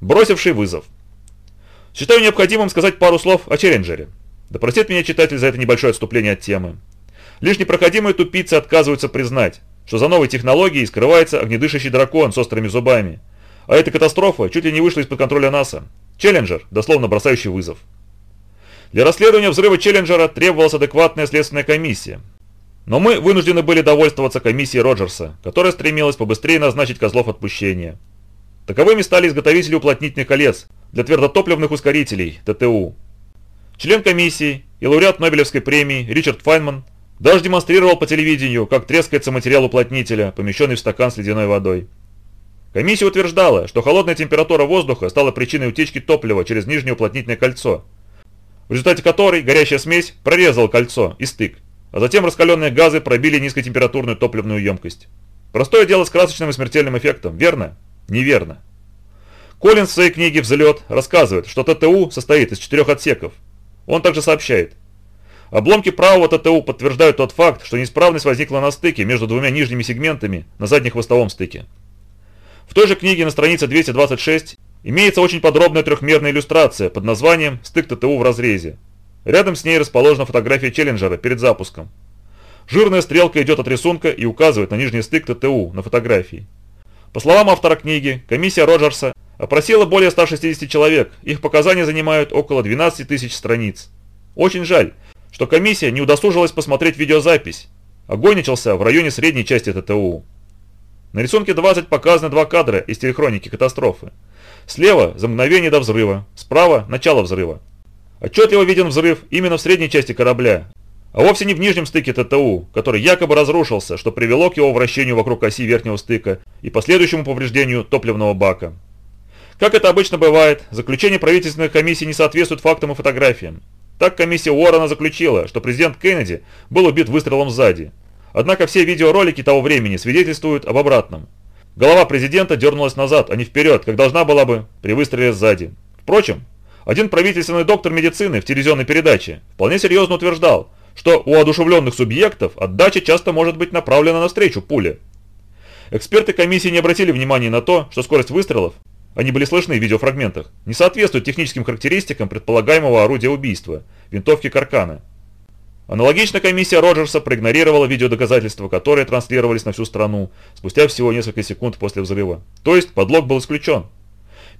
бросивший вызов. Считаю необходимым сказать пару слов о Челленджере. Да простит меня читатель за это небольшое отступление от темы. Лишь непроходимые тупицы отказываются признать, что за новой технологией скрывается огнедышащий дракон с острыми зубами. А эта катастрофа чуть ли не вышла из-под контроля НАСА. Челленджер, дословно бросающий вызов. Для расследования взрыва Челленджера требовалась адекватная следственная комиссия. Но мы вынуждены были довольствоваться комиссией Роджерса, которая стремилась побыстрее назначить козлов отпущения. Таковыми стали изготовители уплотнительных колец для твердотопливных ускорителей, ТТУ. Член комиссии и лауреат Нобелевской премии Ричард Файнман даже демонстрировал по телевидению, как трескается материал уплотнителя, помещенный в стакан с ледяной водой. Комиссия утверждала, что холодная температура воздуха стала причиной утечки топлива через нижнее уплотнительное кольцо, в результате которой горящая смесь прорезала кольцо и стык, а затем раскаленные газы пробили низкотемпературную топливную емкость. Простое дело с красочным и смертельным эффектом, верно? Неверно. Коллинс в своей книге «Взлет» рассказывает, что ТТУ состоит из четырех отсеков. Он также сообщает. Обломки правого ТТУ подтверждают тот факт, что неисправность возникла на стыке между двумя нижними сегментами на заднехвостовом стыке. В той же книге на странице 226 имеется очень подробная трехмерная иллюстрация под названием «Стык ТТУ в разрезе». Рядом с ней расположена фотография Челленджера перед запуском. Жирная стрелка идет от рисунка и указывает на нижний стык ТТУ на фотографии. По словам автора книги, комиссия Роджерса опросила более 160 человек, их показания занимают около 12 тысяч страниц. Очень жаль, что комиссия не удосужилась посмотреть видеозапись. Огонь начался в районе средней части ТТУ. На рисунке 20 показаны два кадра из телехроники катастрофы. Слева за мгновение до взрыва, справа начало взрыва. Отчетливо виден взрыв именно в средней части корабля, а вовсе не в нижнем стыке ТТУ, который якобы разрушился, что привело к его вращению вокруг оси верхнего стыка и последующему повреждению топливного бака. Как это обычно бывает, заключение правительственной комиссии не соответствует фактам и фотографиям. Так комиссия Уоррена заключила, что президент Кеннеди был убит выстрелом сзади. Однако все видеоролики того времени свидетельствуют об обратном. Голова президента дернулась назад, а не вперед, как должна была бы при выстреле сзади. Впрочем, один правительственный доктор медицины в телевизионной передаче вполне серьезно утверждал, что у одушевленных субъектов отдача часто может быть направлена навстречу пуле. Эксперты комиссии не обратили внимания на то, что скорость выстрелов, они были слышны в видеофрагментах, не соответствует техническим характеристикам предполагаемого орудия убийства, винтовки Каркана. Аналогично комиссия Роджерса проигнорировала видеодоказательства, которые транслировались на всю страну спустя всего несколько секунд после взрыва. То есть подлог был исключен.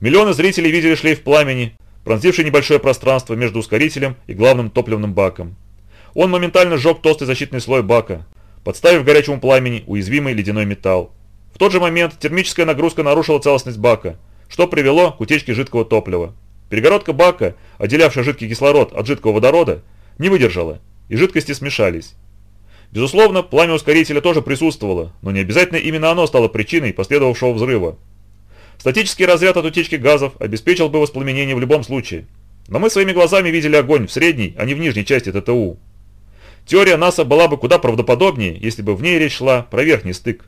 Миллионы зрителей видели шлейф пламени, пронзивший небольшое пространство между ускорителем и главным топливным баком. Он моментально сжег толстый защитный слой бака, подставив горячему пламени уязвимый ледяной металл. В тот же момент термическая нагрузка нарушила целостность бака, что привело к утечке жидкого топлива. Перегородка бака, отделявшая жидкий кислород от жидкого водорода, не выдержала, и жидкости смешались. Безусловно, пламя ускорителя тоже присутствовало, но не обязательно именно оно стало причиной последовавшего взрыва. Статический разряд от утечки газов обеспечил бы воспламенение в любом случае. Но мы своими глазами видели огонь в средней, а не в нижней части ТТУ. Теория НАСА была бы куда правдоподобнее, если бы в ней речь шла про верхний стык.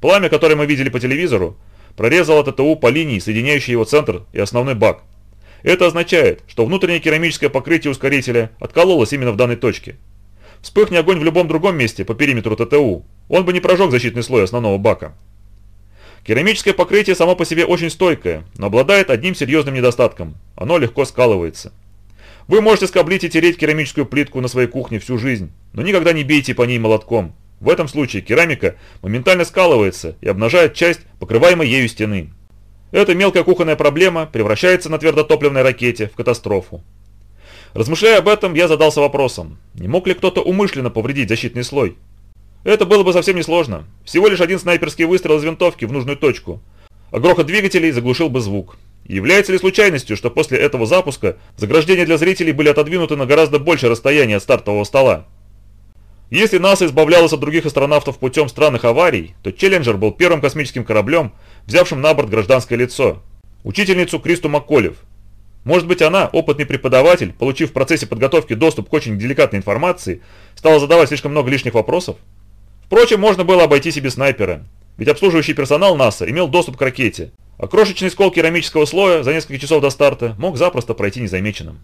Пламя, которое мы видели по телевизору, прорезало ТТУ по линии, соединяющей его центр и основной бак. Это означает, что внутреннее керамическое покрытие ускорителя откололось именно в данной точке. Вспыхни огонь в любом другом месте по периметру ТТУ, он бы не прожег защитный слой основного бака. Керамическое покрытие само по себе очень стойкое, но обладает одним серьезным недостатком – оно легко скалывается. Вы можете скоблить и тереть керамическую плитку на своей кухне всю жизнь, но никогда не бейте по ней молотком. В этом случае керамика моментально скалывается и обнажает часть покрываемой ею стены. Эта мелкая кухонная проблема превращается на твердотопливной ракете в катастрофу. Размышляя об этом, я задался вопросом, не мог ли кто-то умышленно повредить защитный слой? Это было бы совсем несложно. Всего лишь один снайперский выстрел из винтовки в нужную точку. А грохот двигателей заглушил бы звук. Является ли случайностью, что после этого запуска заграждения для зрителей были отодвинуты на гораздо большее расстояние от стартового стола? Если НАСА избавлялась от других астронавтов путем странных аварий, то Челленджер был первым космическим кораблем, взявшим на борт гражданское лицо. Учительницу Кристу Макколев. Может быть она, опытный преподаватель, получив в процессе подготовки доступ к очень деликатной информации, стала задавать слишком много лишних вопросов? Впрочем, можно было обойтись и без снайпера, ведь обслуживающий персонал НАСА имел доступ к ракете, а крошечный скол керамического слоя за несколько часов до старта мог запросто пройти незамеченным.